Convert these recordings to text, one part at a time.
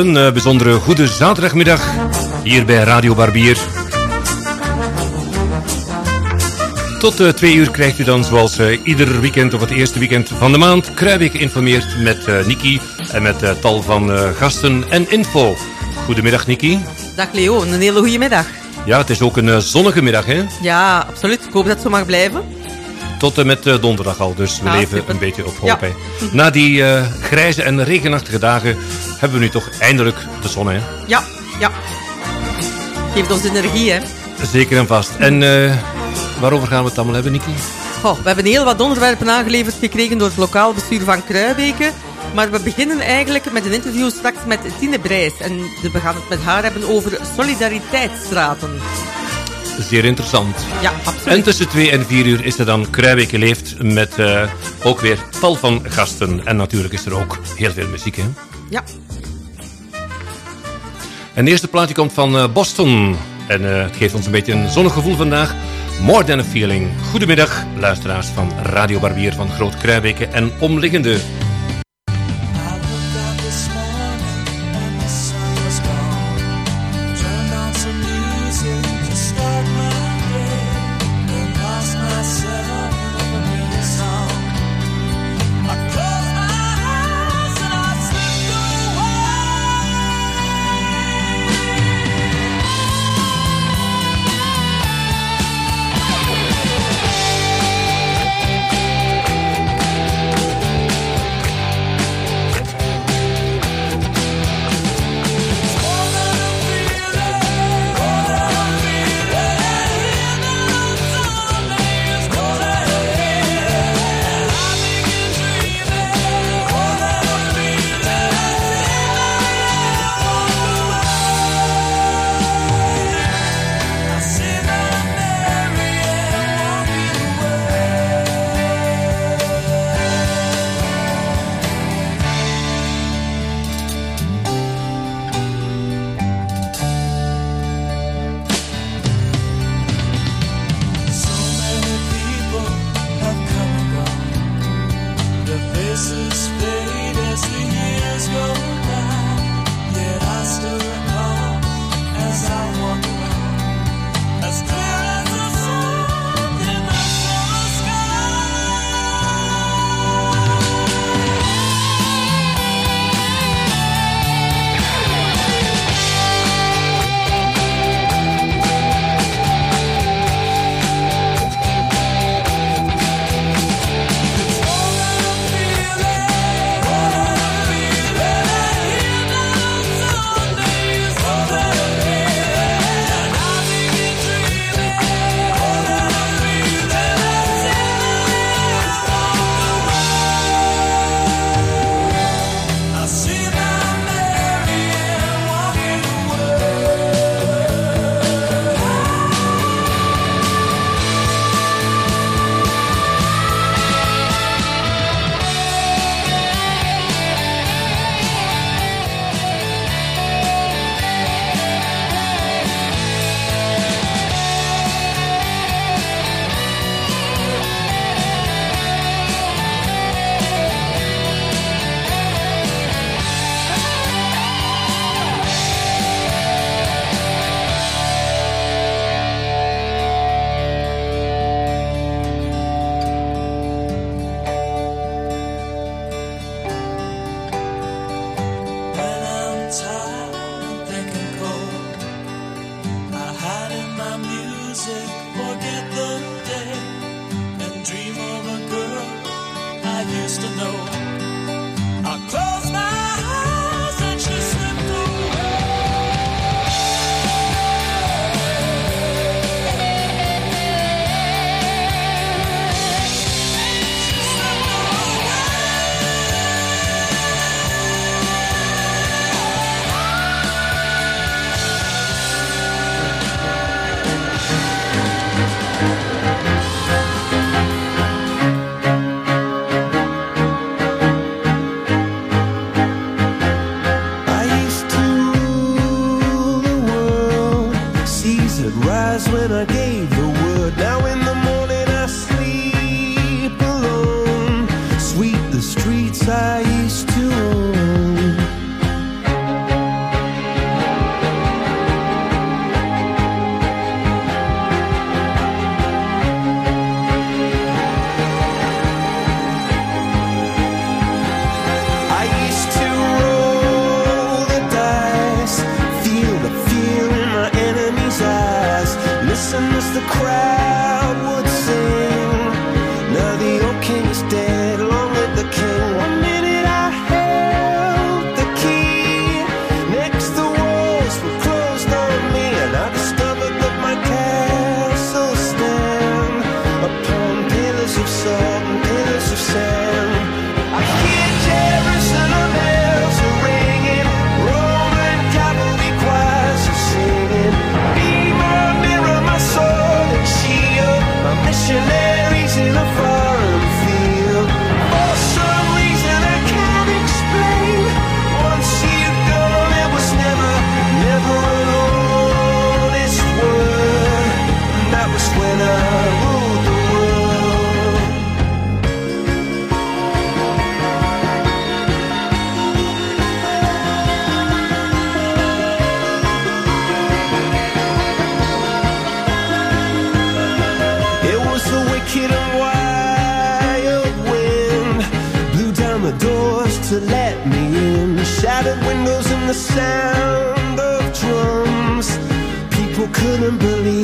een uh, bijzondere goede zaterdagmiddag hier bij Radio Barbier. Tot uh, twee uur krijgt u dan zoals uh, ieder weekend of het eerste weekend van de maand Kruijbeek geïnformeerd met Niki en met tal van gasten en info. Goedemiddag Niki. Dag Leo, een hele goede middag. Ja, het is ook een zonnige middag hè? Ja, absoluut. Ik hoop dat het zo mag blijven. Tot en met donderdag al, dus we leven een beetje op hoop. Ja. Na die grijze en regenachtige dagen hebben we nu toch eindelijk de zon hè? Ja, ja. Geeft ons energie hè? Zeker en vast. En waarover gaan we het allemaal hebben? Oh, we hebben heel wat onderwerpen aangeleverd gekregen door het lokaal bestuur van Kruibeke. Maar we beginnen eigenlijk met een interview straks met Tine Brijs. En we gaan het met haar hebben over solidariteitsstraten. Zeer interessant. Ja, absoluut. En tussen 2 en 4 uur is er dan Kruibeke Leeft met uh, ook weer tal van gasten. En natuurlijk is er ook heel veel muziek, hè? Ja. En de eerste plaatje komt van uh, Boston. En uh, het geeft ons een beetje een zonnig gevoel vandaag. More Than A Feeling. Goedemiddag, luisteraars van Radio Barbier van Groot Kruijbeke en omliggende smooth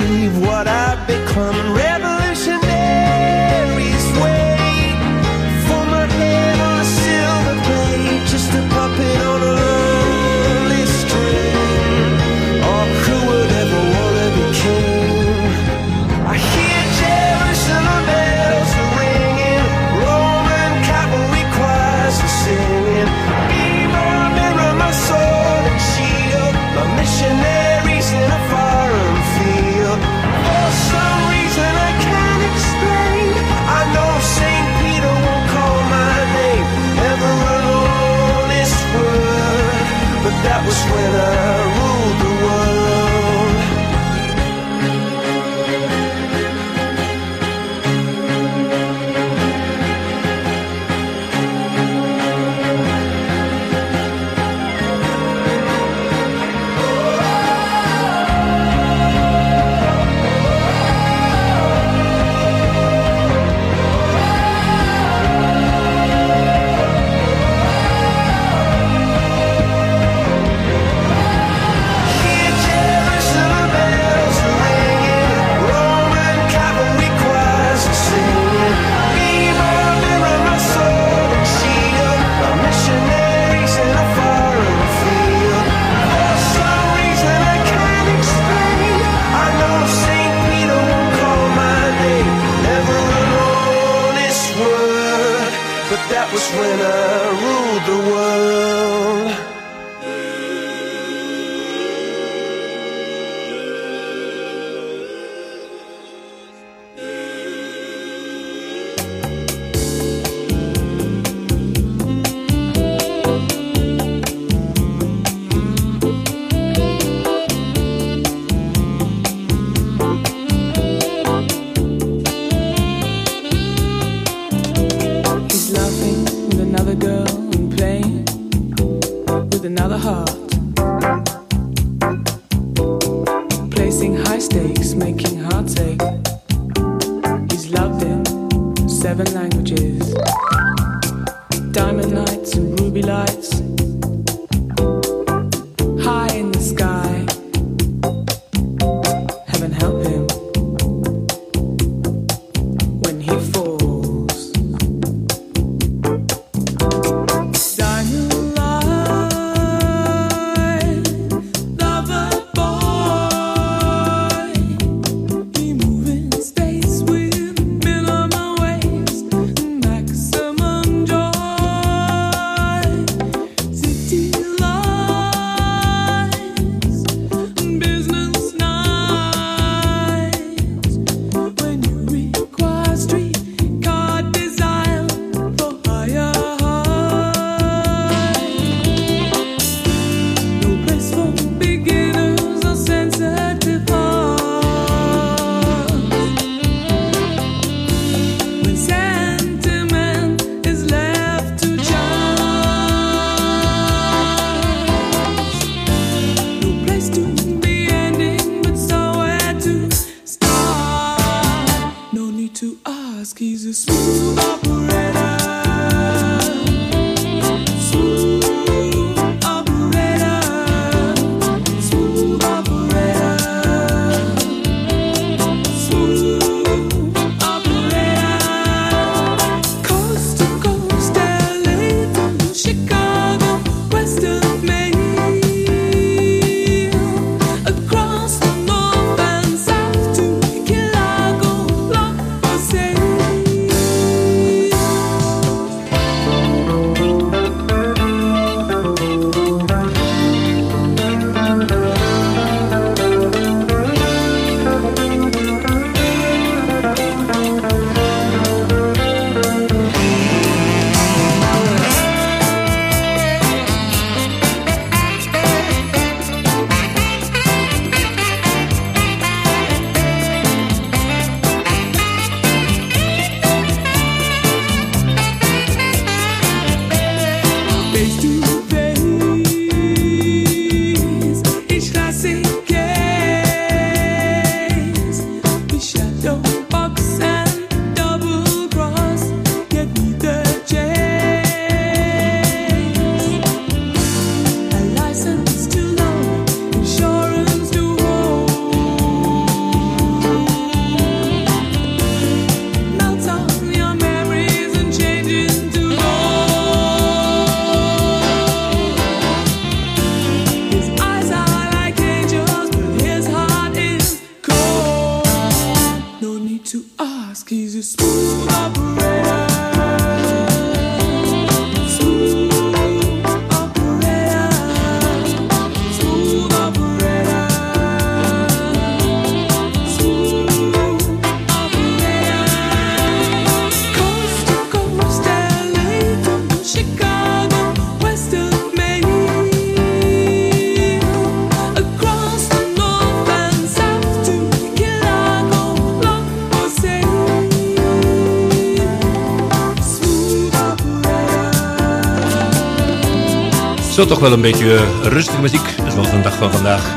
Zo toch wel een beetje uh, rustige muziek, zoals een dag van vandaag.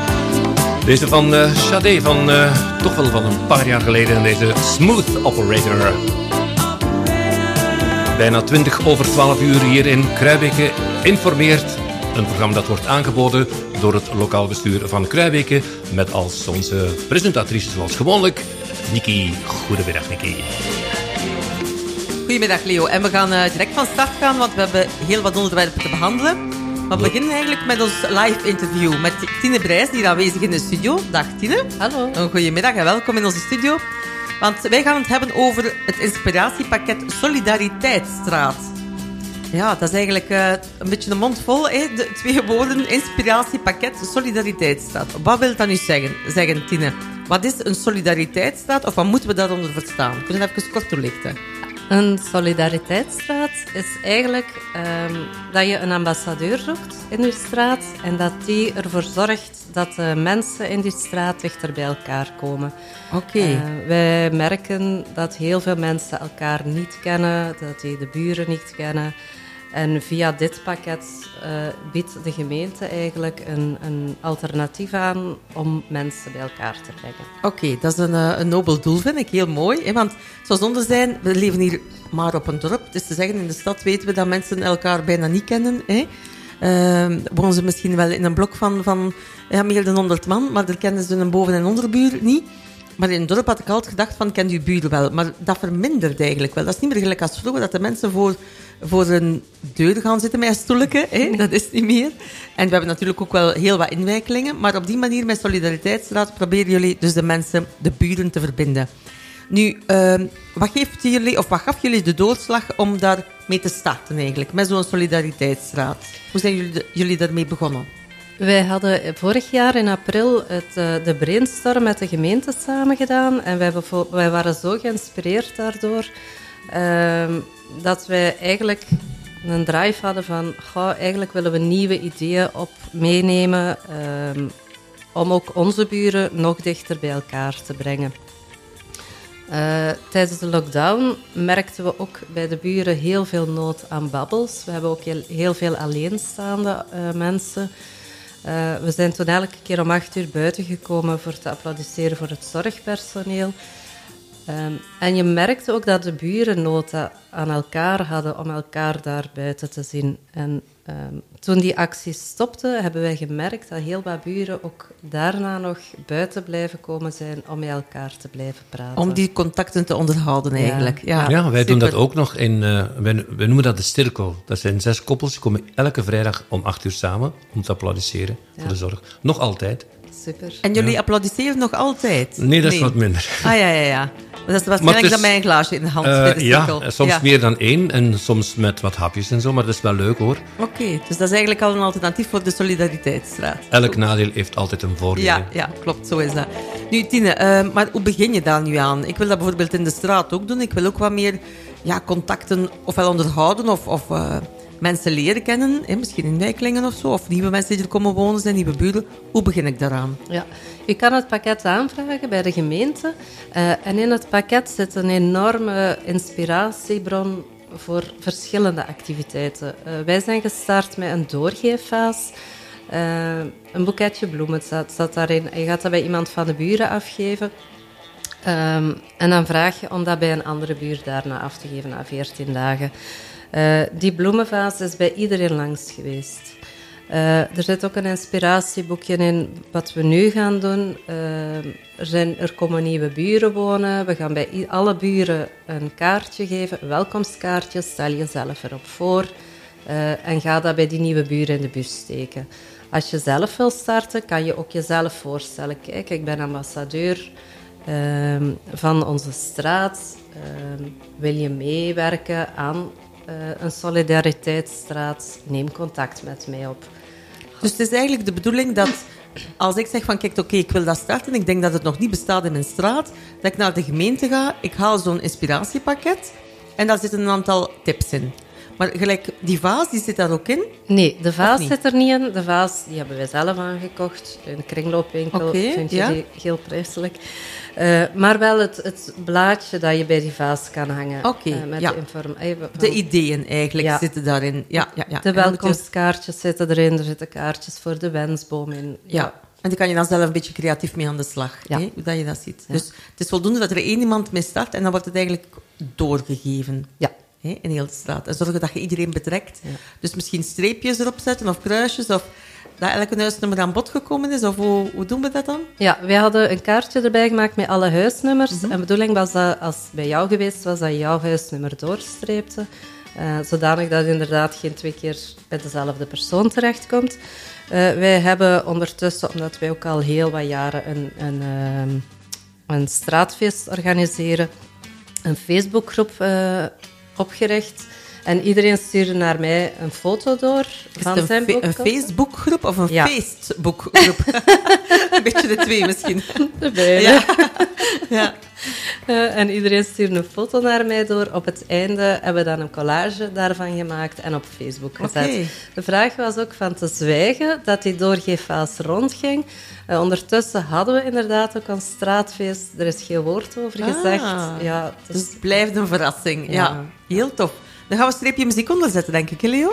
Deze van uh, Sade, van uh, toch wel van een paar jaar geleden. Deze Smooth Operator. Bijna 20 over 12 uur hier in Kruibeke informeert. Een programma dat wordt aangeboden door het lokaal bestuur van Kruibeke. Met als onze presentatrice zoals gewoonlijk, Niki. Goedemiddag, Niki. Goedemiddag, Leo. En we gaan direct van start gaan, want we hebben heel wat onderwerpen te behandelen. Maar we beginnen eigenlijk met ons live interview met Tine Brijs, die aanwezig is in de studio. Dag Tine. Hallo. Een goedemiddag en welkom in onze studio. Want wij gaan het hebben over het inspiratiepakket Solidariteitsstraat. Ja, dat is eigenlijk uh, een beetje een mond vol, hè? de twee woorden. Inspiratiepakket Solidariteitsstraat. Wat wil dat nu zeggen, zeggen Tine? Wat is een solidariteitsstraat of wat moeten we daaronder verstaan? Kunnen we even kort toelichten? Een solidariteitsstraat is eigenlijk um, dat je een ambassadeur zoekt in je straat en dat die ervoor zorgt dat de mensen in die straat dichter bij elkaar komen. Oké. Okay. Uh, wij merken dat heel veel mensen elkaar niet kennen, dat die de buren niet kennen. En via dit pakket uh, biedt de gemeente eigenlijk een, een, alternatief aan om mensen bij elkaar te brengen. Oké, dat is een, uh, een, nobel doel, vind ik heel mooi. Hè? Want zoals zonder zijn, we leven hier maar op een dorp. Dus te zeggen, in de stad weten we dat mensen elkaar bijna niet kennen. Hè? Uh, wonen ze misschien wel in een blok van, van ja, meer dan 100 man, maar daar kennen ze een boven- en onderbuur niet. Maar in het dorp had ik altijd gedacht van, ken je buren wel? Maar dat vermindert eigenlijk wel. Dat is niet meer gelijk als vroeger, dat de mensen voor, voor een deur gaan zitten met een. Hè? Dat is niet meer. En we hebben natuurlijk ook wel heel wat inwijkelingen. Maar op die manier, met Solidariteitsraad, proberen jullie dus de mensen, de buren, te verbinden. Nu, uh, wat, geeft jullie, of wat gaf jullie de doorslag om daar mee te starten eigenlijk, met zo'n Solidariteitsraad? Hoe zijn jullie, jullie daarmee begonnen? Wij hadden vorig jaar in april het, uh, de brainstorm met de gemeente samen gedaan. En wij, wij waren zo geïnspireerd daardoor uh, dat wij eigenlijk een drive hadden van... Eigenlijk willen we nieuwe ideeën op meenemen uh, om ook onze buren nog dichter bij elkaar te brengen. Uh, tijdens de lockdown merkten we ook bij de buren heel veel nood aan babbels. We hebben ook heel, heel veel alleenstaande uh, mensen. Uh, we zijn toen elke keer om acht uur buiten gekomen voor te applaudisseren voor het zorgpersoneel. Um, en je merkte ook dat de buren nood aan elkaar hadden om elkaar daar buiten te zien. En um, toen die actie stopte, hebben wij gemerkt dat heel wat buren ook daarna nog buiten blijven komen zijn om met elkaar te blijven praten. Om die contacten te onderhouden eigenlijk. Ja, ja, ja wij doen dat ook nog in, uh, wij, wij, noemen dat de cirkel. Dat zijn zes koppels, die komen elke vrijdag om acht uur samen om te applaudisseren ja. voor de zorg. Nog altijd. Super. En jullie applaudisseren nog altijd? Nee, dat is nee. wat minder. Ah ja, ja, ja. Dat is waarschijnlijk dus, dan mijn glaasje in de hand uh, bij de. Ja, soms ja. meer dan één en soms met wat hapjes en zo, maar dat is wel leuk hoor. Oké, okay, dus dat is eigenlijk al een alternatief voor de Solidariteitsstraat. Elk nadeel heeft altijd een voordeel. Ja, ja klopt, zo is dat. Nu Tine, uh, maar hoe begin je daar nu aan? Ik wil dat bijvoorbeeld in de straat ook doen. Ik wil ook wat meer ja, contacten ofwel onderhouden of... of uh, mensen leren kennen, hè, misschien in wijkelingen of zo, of nieuwe mensen die er komen wonen zijn, nieuwe buren. Hoe begin ik daaraan? Ja, je kan het pakket aanvragen bij de gemeente. Uh, en in het pakket zit een enorme inspiratiebron voor verschillende activiteiten. Uh, wij zijn gestart met een doorgeefvaas. Uh, een boeketje bloemen staat, daarin. Je gaat dat bij iemand van de buren afgeven. Um, en dan vraag je om dat bij een andere buur daarna af te geven na 14 dagen. Uh, die bloemenvaas is bij iedereen langs geweest. Uh, er zit ook een inspiratieboekje in wat we nu gaan doen. Uh, er, zijn, er komen nieuwe buren wonen. We gaan bij alle buren een kaartje geven, een welkomstkaartje. Stel jezelf erop voor en ga dat bij die nieuwe buren in de bus steken. Als je zelf wil starten, kan je ook jezelf voorstellen. Kijk, ik ben ambassadeur ehm, van onze straat. Ehm, wil je meewerken aan een solidariteitsstraat? Neem contact met mij op. Dus het is eigenlijk de bedoeling dat als ik zeg van kijk, oké, okay, ik wil dat starten, ik denk dat het nog niet bestaat in mijn straat, dat ik naar de gemeente ga, ik haal zo'n inspiratiepakket en daar zitten een aantal tips in. Maar gelijk, die vaas, die zit daar ook in? Nee, de vaas zit er niet in. De vaas die hebben wij zelf aangekocht. In de kringloopwinkel Oké, vind je ja. die heel prijselijk. Eh, maar wel het, het blaadje dat je bij die vaas kan hangen. Oké, eh, met ja. de eh, van- De ideeën eigenlijk Ja. zitten daarin. Ja, ja, ja. De welkomstkaartjes zitten erin. Er zitten kaartjes voor de wensboom in. Ja. En daar kan je dan zelf een beetje creatief mee aan de slag. Ja. Hè? Hoe dat je dat ziet. Ja. Dus het is voldoende dat er één iemand mee start en dan wordt het eigenlijk doorgegeven. Ja. Hè, in heel de straat. En zorgen dat je iedereen betrekt. Dus misschien streepjes erop zetten of kruisjes of dat elke huisnummer aan bod gekomen is. Of hoe, hoe doen we dat dan? Ja, wij hadden een kaartje erbij gemaakt met alle huisnummers. Mhm. En de bedoeling was dat als het bij jou geweest was, dat je jouw huisnummer doorstreepte. eh, zodanig dat je inderdaad geen twee keer bij dezelfde persoon terechtkomt. Eh wij hebben ondertussen, omdat wij ook al heel wat jaren een, een, ehm, een straatfeest organiseren, een Facebookgroep eh, opgericht. En iedereen stuurde naar mij een foto door Is van het zijn een, fe- een. Facebookgroep of een Ja. Facebookgroep? een beetje de twee misschien. De beide. Ja. ja. Eh, en iedereen stuurde een foto naar mij door. Op het einde hebben we dan een collage daarvan gemaakt en op Facebook gezet. De vraag was ook van te zwijgen dat die doorgeeffaas rondging. Eh, ondertussen hadden we inderdaad ook een straatfeest. Er is geen woord over gezegd. Ah. Ja, het Dus is- het blijft een verrassing. Ja. Ja. heel tof. Dan gaan we streepje muziek onderzetten, denk ik, Leo?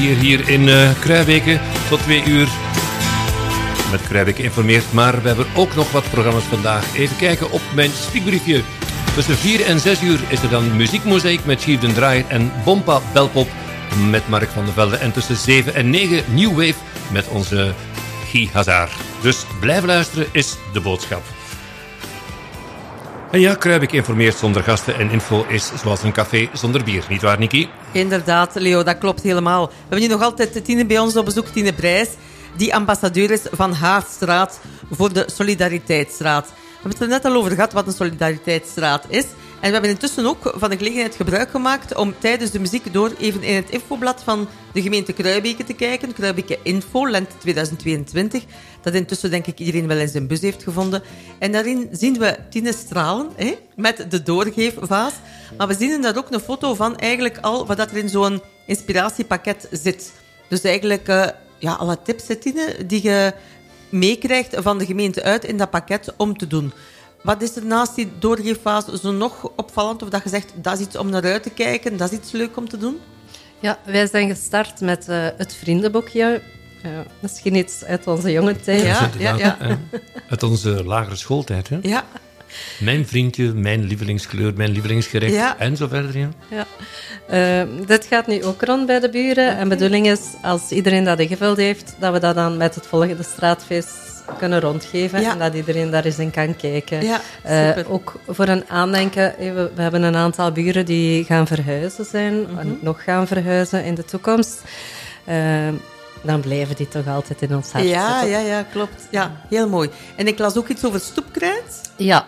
Barbier hier in Kruijbeke tot twee uur. Met Kruijbeke informeert, maar we hebben ook nog wat programma's vandaag. Even kijken op mijn spiekbriefje. Tussen 4 en 6 uur is er dan muziekmozaïek met Chief den Draaier en Bompa Belpop met Mark van der Velde. En tussen 7 en 9 New Wave met onze Guy Hazard. Dus blijven luisteren is de boodschap. En ja, Kruijbeke informeert zonder gasten en info is zoals een café zonder bier. Niet waar, Niki? Inderdaad, Leo, dat klopt helemaal. We hebben nu nog altijd Tine bij ons op bezoek, Tine Brijs, die ambassadeur is van Haarstraat voor de Solidariteitsstraat. We hebben het er net al over gehad wat een Solidariteitsstraat is. En we hebben intussen ook van de gelegenheid gebruik gemaakt om tijdens de muziek door even in het infoblad van de gemeente Kruibeke te kijken. Kruibeke Info, lente 2022. Dat intussen denk ik iedereen wel in zijn bus heeft gevonden. En daarin zien we Tine stralen hè, met de doorgeefvaas. Maar we zien daar ook een foto van eigenlijk al wat dat er in zo'n inspiratiepakket zit. Dus eigenlijk eh, ja, alle tips, Tine, die je meekrijgt van de gemeente uit in dat pakket om te doen. Wat is er naast die doorgeeffase zo nog opvallend? Of dat je zegt, dat is iets om naar uit te kijken, dat is iets leuk om te doen? Ja, wij zijn gestart met eh, het vriendenboekje. Eh, misschien iets uit onze jonge tijd. Ja, ja, Uit onze lagere schooltijd, hè? Ja, Mijn vriendje, mijn lievelingskleur, mijn lievelingsgerecht Ja. en zo verder. Ja. Ja. Eh, dit gaat nu ook rond bij de buren. En de bedoeling is, als iedereen dat ingevuld heeft, dat we dat dan met het volgende straatfeest kunnen rondgeven. Ja. En dat iedereen daar eens in kan kijken. Ja, Eh, ook voor een aandenken, eh, we, we hebben een aantal buren die gaan verhuizen zijn, en nog gaan verhuizen in de toekomst. Eh, dan blijven die toch altijd in ons hart Ja, zitten. ja, ja, klopt. Ja, heel mooi. En ik las ook iets over stoepkruid. Ja,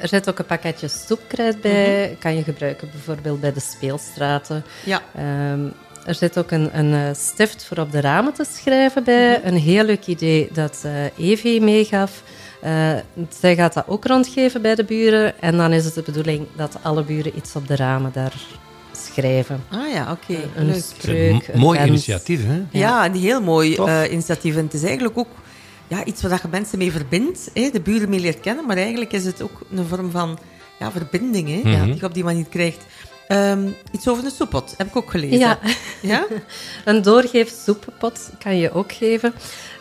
er zit ook een pakketje stoepkruid bij. Mhm. Kan je gebruiken bijvoorbeeld bij de speelstraten. Ja. Ehm, er zit ook een, een eh, stift voor op de ramen te schrijven bij. Mhm. Een heel leuk idee dat eh Evie meegaf. Eh, zij gaat dat ook rondgeven bij de buren. En dan is het de bedoeling dat alle buren iets op de ramen daar schrijven. Ah ja, oké. Een Leuk. Spreuk, een mooi initiatief, hè? Ja, een heel mooi eh, initiatief. En het is eigenlijk ook ja, iets waar je mensen mee verbindt, hè, de buren mee leert kennen, maar eigenlijk is het ook een vorm van ja, verbinding hè, Mhm. die je op die manier krijgt. Ehm, iets over een soeppot, heb ik ook gelezen. Ja. Ja? Een doorgeef soeppot kan je ook geven.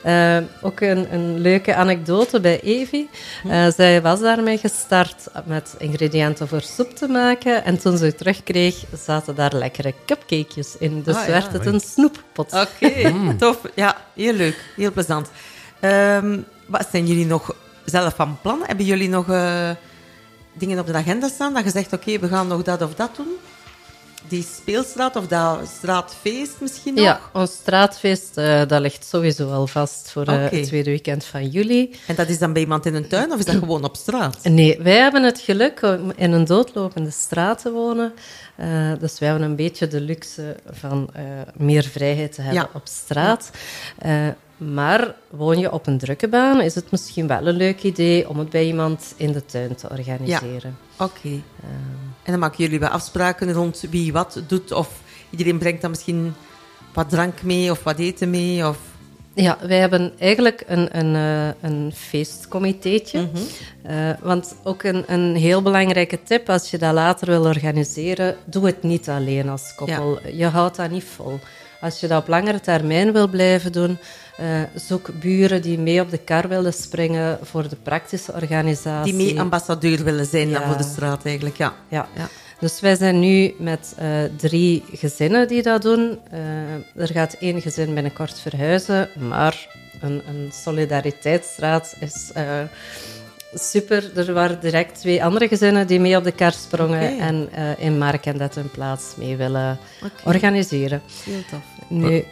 Eh, ook een, een leuke anekdote bij Evie. Eh, zij was daarmee gestart met ingrediënten voor soep te maken. En toen ze het terugkreeg, zaten daar lekkere cupcakejes in. Dus Ah, ja. werd het een snoeppot. Oké, tof. Ja, heel leuk. Heel plezant. Ehm, wat zijn jullie nog zelf van plan? Hebben jullie nog eh, dingen op de agenda staan dat je zegt, oké, we gaan nog dat of dat doen? Die speelstraat of dat straatfeest misschien nog? Ja, ons straatfeest eh, dat ligt sowieso al vast voor eh, het tweede weekend van juli. En dat is dan bij iemand in een tuin of is dat gewoon op straat? Nee, wij hebben het geluk om in een doodlopende straat te wonen. Eh, dus wij hebben een beetje de luxe van meer vrijheid te hebben Ja. op straat. Eh, maar woon je op een drukke baan, is het misschien wel een leuk idee om het bij iemand in de tuin te organiseren. Oké. En dan maken jullie wel afspraken rond wie wat doet of iedereen brengt dan misschien wat drank mee of wat eten mee of... Ja, wij hebben eigenlijk een, een, eh, een feestcomiteetje. Eh, want ook een, een heel belangrijke tip, als je dat later wil organiseren, doe het niet alleen als koppel. Je houdt dat niet vol. Als je dat op langere termijn wil blijven doen, eh, zoek buren die mee op de kar willen springen voor de praktische organisatie. Die mee ambassadeur willen zijn dan Ja. voor de straat eigenlijk, ja. Ja. Ja. Dus wij zijn nu met eh, drie gezinnen die dat doen. Eh, er gaat één gezin binnenkort verhuizen, maar een, een solidariteitsstraat is eh, super. Er waren direct twee andere gezinnen die mee op de kar sprongen en eh, in Markendet hun plaats mee willen organiseren. Heel tof. Nu,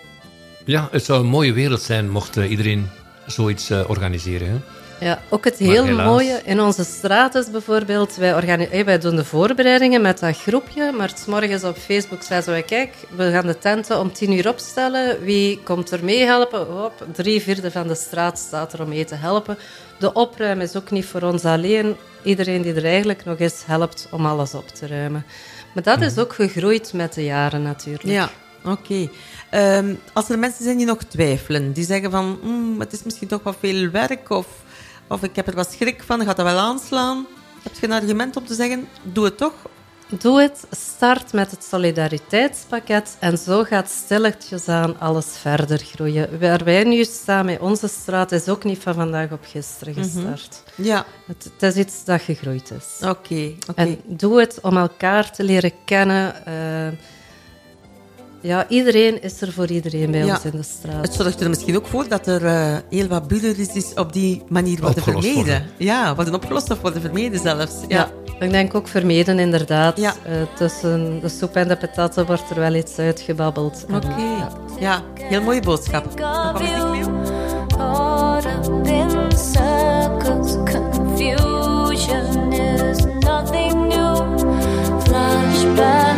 Ja, het zou een mooie wereld zijn mocht eh, iedereen zoiets eh, organiseren. Hè? Ja, ook het heel helaas. mooie in onze straat is bijvoorbeeld, wij, organi- eh, wij doen de voorbereidingen met dat groepje, maar 's morgens op Facebook zeggen wij, kijk, we gaan de tenten om tien uur opstellen, wie komt er mee helpen? Hop, drie vierde van de straat staat er om mee te helpen. De opruimen is ook niet voor ons alleen, iedereen die er eigenlijk nog is, helpt om alles op te ruimen. Maar dat is ook gegroeid met de jaren natuurlijk. Ja, oké. Ehm, als er mensen zijn die nog twijfelen, die zeggen van, "Hmm, het is misschien toch wat veel werk of, of ik heb er wat schrik van, gaat dat wel aanslaan? Heb je een argument om te zeggen, doe het toch? Doe het, start met het solidariteitspakket en zo gaat stilletjes aan alles verder groeien. Waar wij nu staan met onze straat is ook niet van vandaag op gisteren gestart. Ja, het, het is iets dat gegroeid is. oké. oké. En doe het om elkaar te leren kennen. eh, ja, iedereen is er voor iedereen bij Ja. ons in de straat. Het zorgt er misschien ook voor dat er eh, heel wat buurtjes op die manier worden Opgelost vermeden. worden. Ja, worden opgelost of worden vermeden zelfs. Ja. Ja, ik denk ook vermeden inderdaad. Ja. Eh, tussen de soep en de patatten wordt er wel iets uitgebabbeld. Oké. ja. Ja, heel mooie boodschap. Confusion is nothing new. Flashback,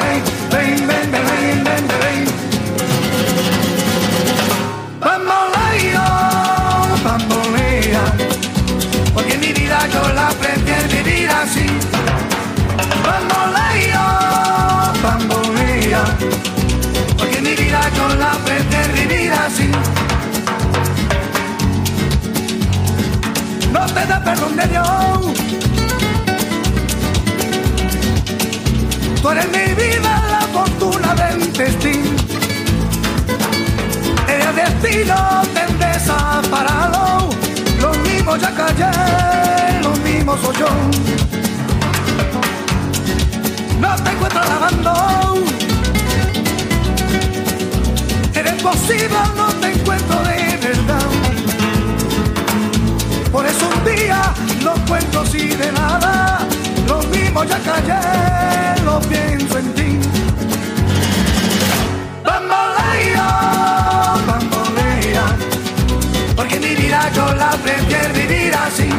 no te da perdón de Dios. Tú eres mi vida, la fortuna del destino. El destino te desaparado. Lo mismo ya callé, lo mismo soy yo. No te encuentro lavando. Eres posible, no te encuentro de verdad. Por eso un día no cuento así de. Ya callé, lo pienso en ti. Bambolea, bambolea, porque mi vida yo la prefiero vivir así.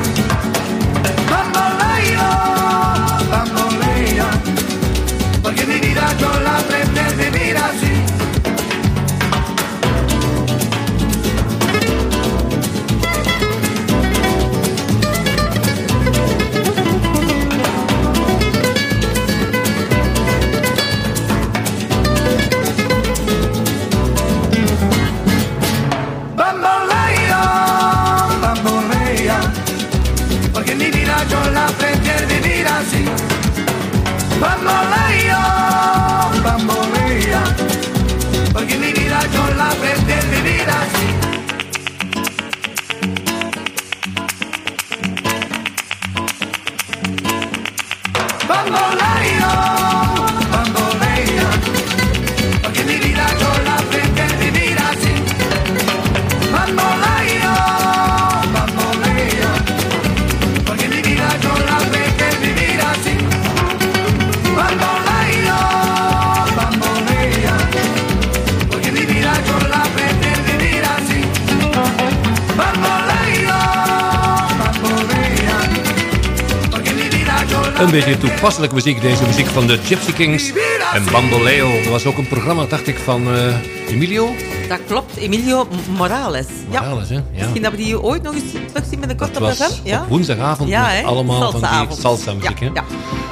Toepasselijke muziek, deze muziek van de Gypsy Kings en Bamboleo. Er was ook een programma, dacht ik, van eh, Emilio Dat klopt, Emilio Morales. Ja. Morales. Hè? Ja. Misschien dat we die ooit nog eens terugzien Dat op was de FM. Ja? op woensdagavond Ja, met hè? allemaal van die salsa muziek. Ja, hè? ja.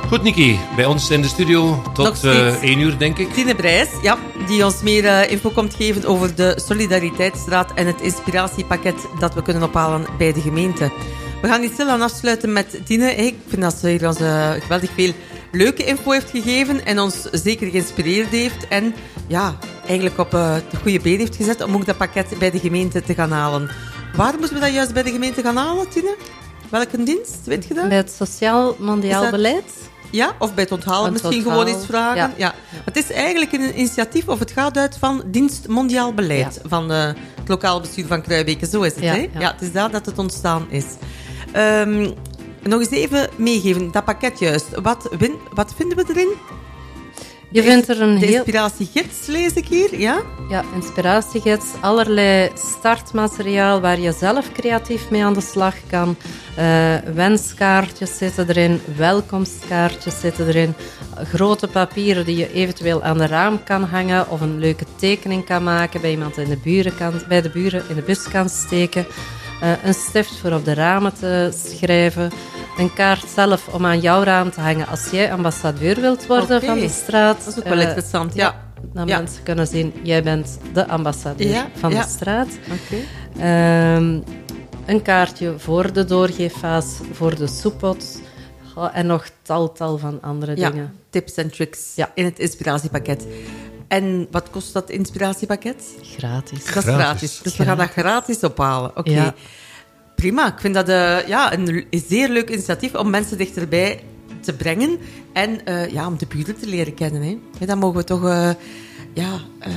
Goed, Niki, bij ons in de studio tot steeds. eh 1 uur, denk ik. Tine Brijs, ja, die ons meer eh, info komt geven over de Solidariteitsstraat en het inspiratiepakket dat we kunnen ophalen bij de gemeente. We gaan niet stil aan afsluiten met Tine. Ik vind dat ze hier ons geweldig veel leuke info heeft gegeven en ons zeker geïnspireerd heeft. En ja, eigenlijk op eh, de goede been heeft gezet om ook dat pakket bij de gemeente te gaan halen. Waar moeten we dat juist bij de gemeente gaan halen, Tine? Welke dienst, weet je dat? Bij het Sociaal Mondiaal dat- Beleid. Ja, of bij het onthalen misschien gewoon eens vragen. Ja. ja. Het is eigenlijk een initiatief, of het gaat uit van Dienst Mondiaal Beleid Ja. van eh, het lokaal bestuur van Kruijbeke. Zo is het, Ja, hè? ja. Ja, het is daar dat het ontstaan is. Ehm, nog eens even meegeven, dat pakket juist. Wat, win, wat vinden we erin? Je vindt er een De inspiratiegids lees ik hier, ja? ja, inspiratiegids, allerlei startmateriaal waar je zelf creatief mee aan de slag kan. Eh, wenskaartjes zitten erin, welkomstkaartjes zitten erin, grote papieren die je eventueel aan de raam kan hangen of een leuke tekening kan maken, bij iemand in de buren kan, bij de buren in de bus kan steken. Eh, een stift voor op de ramen te schrijven. Een kaart zelf om aan jouw raam te hangen als jij ambassadeur wilt worden van de straat. Dat is ook wel Eh, interessant, ja. Ja. mensen kunnen zien, jij bent de ambassadeur Ja, van de straat. Oké. Ehm, een kaartje voor de doorgeefvaas, voor de soeppot. En nog tal, tal van andere Ja, dingen. tips en tricks Ja. in het inspiratiepakket. En wat kost dat inspiratiepakket? Gratis. Dat is Gratis. gratis. Dus we gaan dat gratis ophalen. Oké. Ja. Prima. Ik vind dat eh, ja, een zeer leuk initiatief om mensen dichterbij te brengen. En eh, ja, om de buren te leren kennen. Hè. Ja, dat mogen we toch... eh, ja, eh,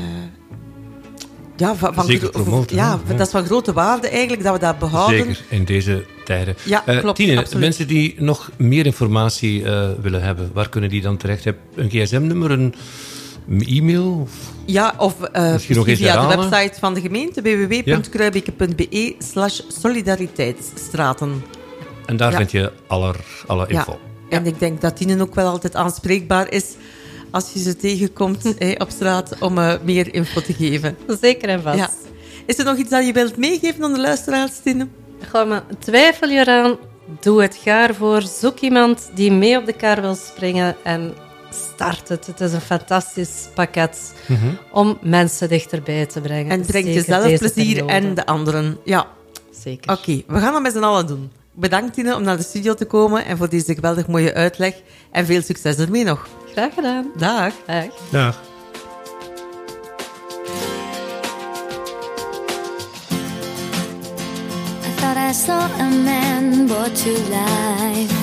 ja, van, van Zeker gro- promoten, Ja, dat is van grote waarde eigenlijk, dat we dat behouden. Zeker, in deze tijden. Ja, Eh, klopt, Tine, absoluut. mensen die nog meer informatie eh, willen hebben, waar kunnen die dan terecht? Heb je een gsm-nummer, een e-mail? Of- Ja, of eh, Misschien nog eens via de website van de gemeente www.kruibeke.be slash solidariteitsstraten. En daar Ja. vind je aller, alle info. En ik denk dat Tine ook wel altijd aanspreekbaar is als je ze tegenkomt op straat om eh, meer info te geven. Zeker en vast. Ja. Is er nog iets dat je wilt meegeven aan de luisteraars, Tine? Ga maar, twijfel je eraan, doe het gaar voor. Zoek iemand die mee op de kar wil springen en start het. Het is een fantastisch pakket om mensen dichterbij te brengen. En breng Zeker jezelf plezier periode. en de anderen. Ja, Zeker. oké. We gaan dat met z'n allen doen. Bedankt, Tine, om naar de studio te komen en voor deze geweldig mooie uitleg. En veel succes ermee nog. Graag gedaan. Dag. Dag. Dag. I thought I saw a man brought to life.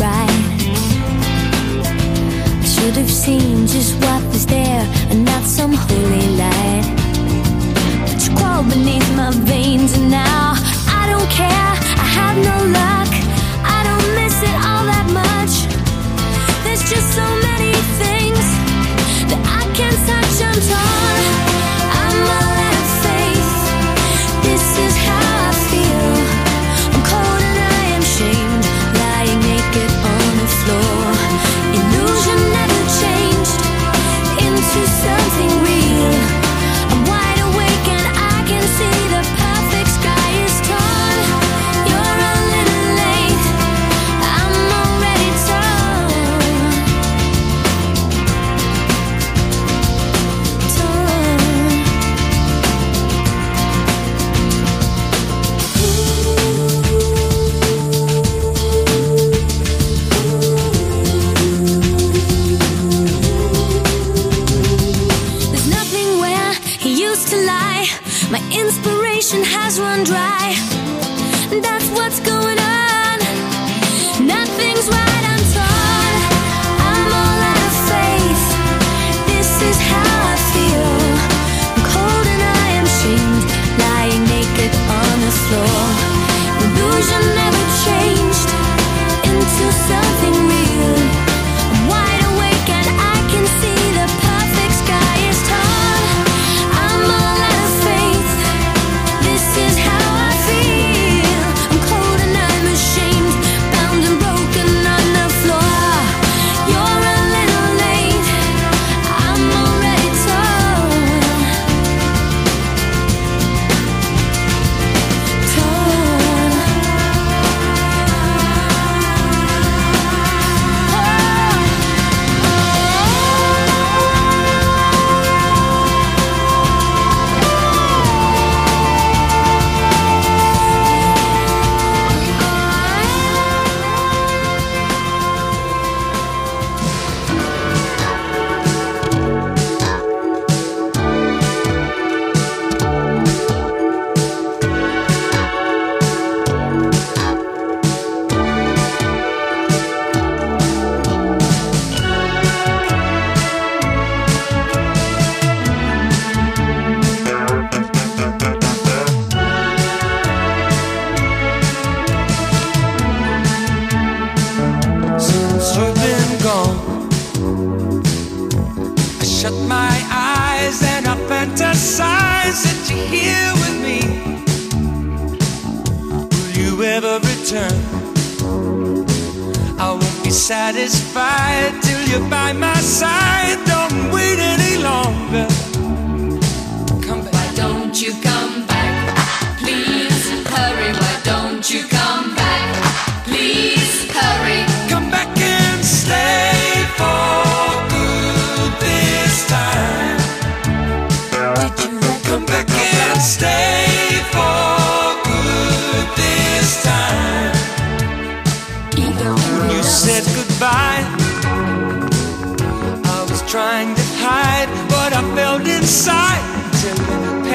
right. I should have seen just what was there and not some holy light.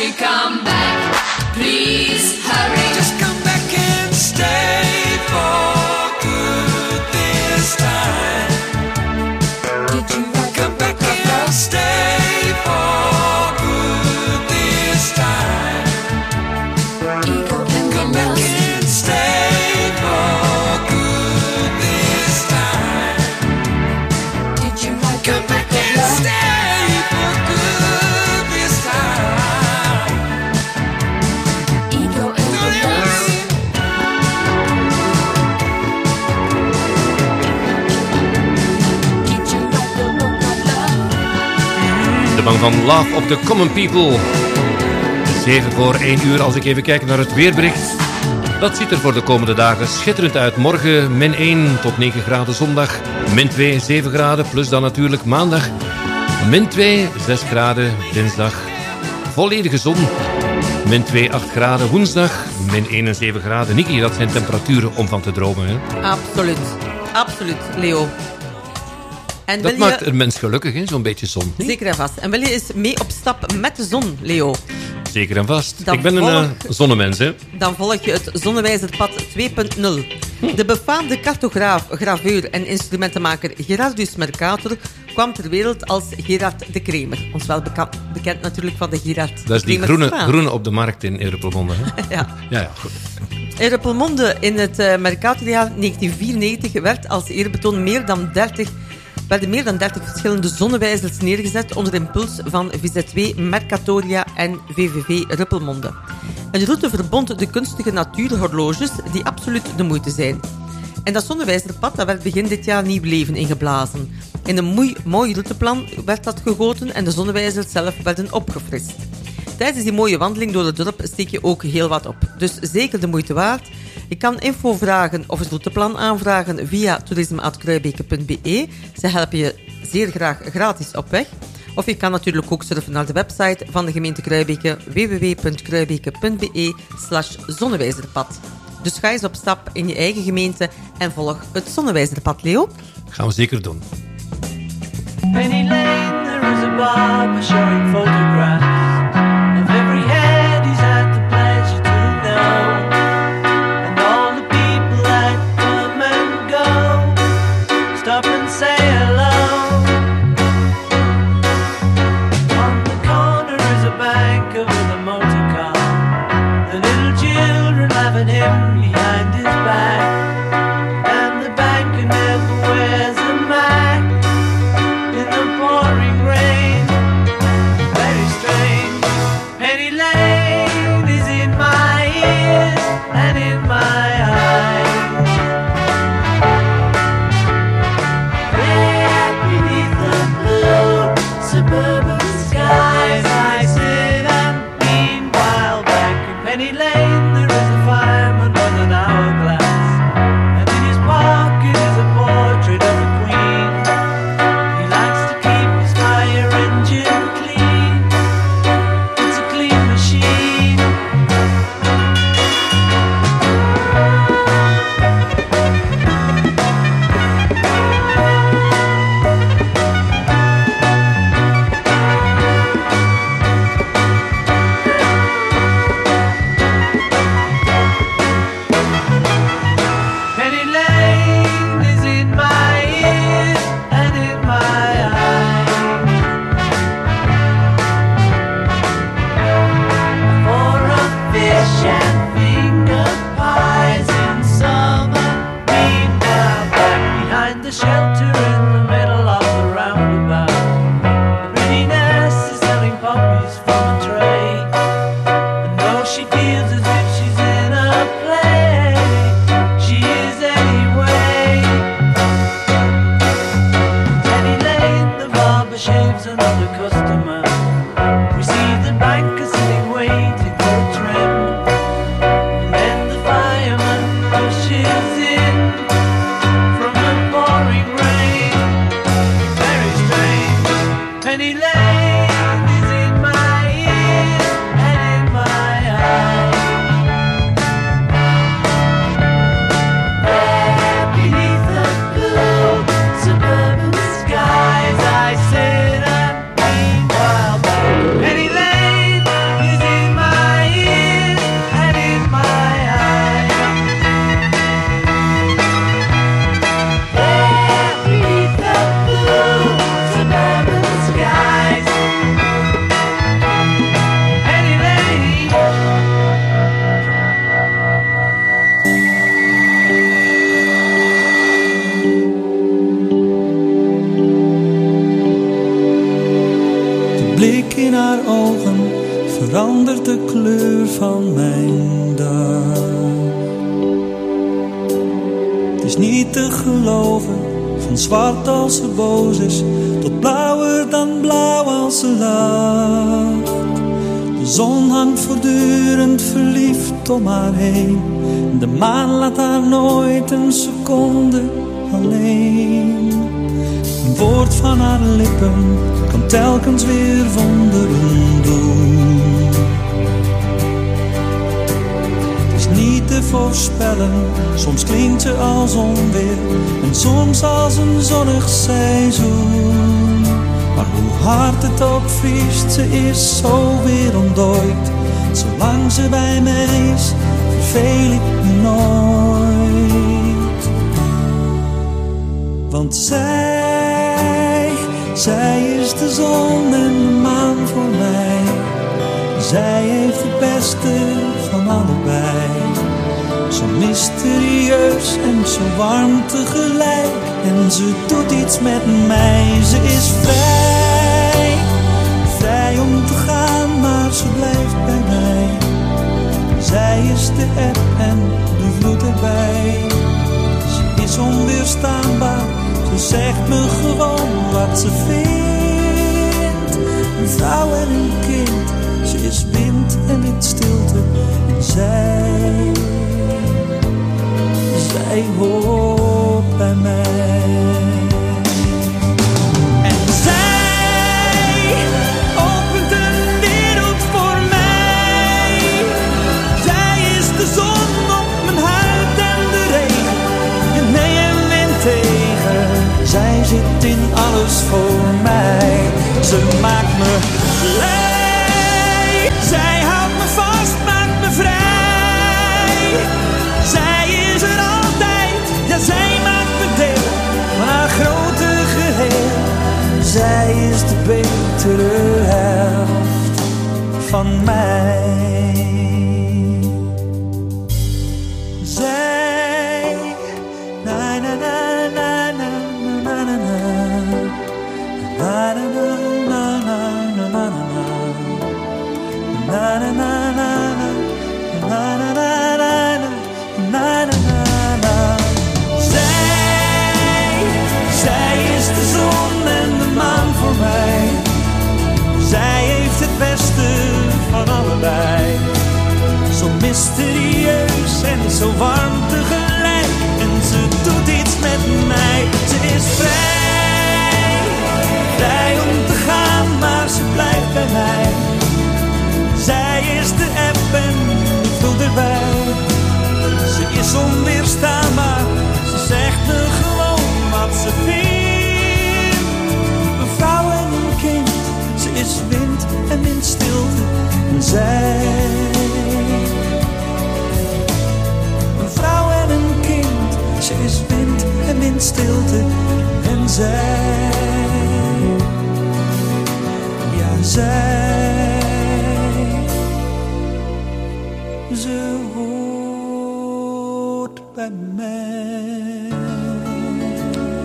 you come back? Please hurry. van Love of the Common People. 7 voor 1 uur als ik even kijk naar het weerbericht. Dat ziet er voor de komende dagen schitterend uit. Morgen min 1 tot 9 graden zondag. Min 2, 7 graden. Plus dan natuurlijk maandag. Min 2, 6 graden dinsdag. Volledige zon. Min 2, 8 graden woensdag. Min 1 en 7 graden. Niki, dat zijn temperaturen om van te dromen. Hè? Absoluut. Absoluut, Leo. En Dat maakt je... een mens gelukkig, hè? zo'n beetje zon. niet? Zeker en vast. En wil je eens mee op stap met de zon, Leo? Zeker en vast. Dan Ik ben een eh, zonnemens, hè. Dan volg je het Zonnewijzerpad 2.0. De befaamde cartograaf, graveur en instrumentenmaker Gerardus Mercator kwam ter wereld als Gerard de Kremer. Ons wel beka- bekend natuurlijk van de Gerard Dat is die groene, groene op de markt in Erupelmonde. Hè? Ja. Ja, ja, goed. In Ruppelmonde in het eh Mercatorjaar 1994 werd als eerbetoon meer dan 30, werden meer dan 30 verschillende zonnewijzers neergezet onder impuls van VZ2, Mercatoria en VVV Ruppelmonde. Een route verbond de kunstige natuurhorloges die absoluut de moeite zijn. En dat zonnewijzerpad dat werd begin dit jaar nieuw leven ingeblazen. In een mooi, mooi routeplan werd dat gegoten en de zonnewijzers zelf werden opgefrist. Tijdens die mooie wandeling door het dorp steek je ook heel wat op. Dus zeker de moeite waard. Je kan info vragen of het routeplan aanvragen via toerisme.kruibeke.be. Ze helpen je zeer graag gratis op weg. Of je kan natuurlijk ook surfen naar de website van de gemeente Kruibeke www.kruibeke.be slash zonnewijzerpad. Dus ga eens op stap in je eigen gemeente en volg het zonnewijzerpad, Leo. Gaan we zeker doen. Penny Lane, there is a barber showing photographs is niet te geloven, van zwart als ze boos is, tot blauwer dan blauw als ze lacht. De zon hangt voortdurend verliefd om haar heen. En de maan laat haar nooit een seconde alleen. Een woord van haar lippen kan telkens weer wonderen doen. Soms klinkt ze als onweer en soms als een zonnig seizoen. Maar hoe hard het ook vriest, ze is zo wereldooid. Zolang ze bij mij is, verveel ik me nooit. Want zij, zij is de zon en de maan voor mij. Zij heeft het beste van allebei. Zo mysterieus en zo warm tegelijk. En ze doet iets met mij. Ze is vrij, vrij om te gaan, maar ze blijft bij mij. Zij is de eb en de vloed erbij. Ze is onweerstaanbaar, ze zegt me gewoon wat ze vindt. Een vrouw en een kind, ze is wind en in stilte. En zij, zij hoort bij mij. En zij opent een wereld voor mij. Zij is de zon op mijn huid en de regen. in nee en tegen. Zij zit in alles voor mij. Ze maakt me blij. Is de betere helft van mij. Zo warm tegelijk. En ze doet iets met mij. Ze is vrij, vrij om te gaan, maar ze blijft bij mij. Zij is de eb en de vloed erbij. Ze is onweerstaanbaar, ze zegt me gewoon wat ze vindt. Een vrouw en een kind, ze is wind en in stilte. En zij, stilte. En zij, ja zij, ze hoort bij mij.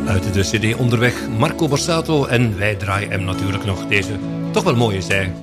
Uit de CD onderweg Marco Borsato en wij draaien hem natuurlijk nog deze toch wel mooie zij.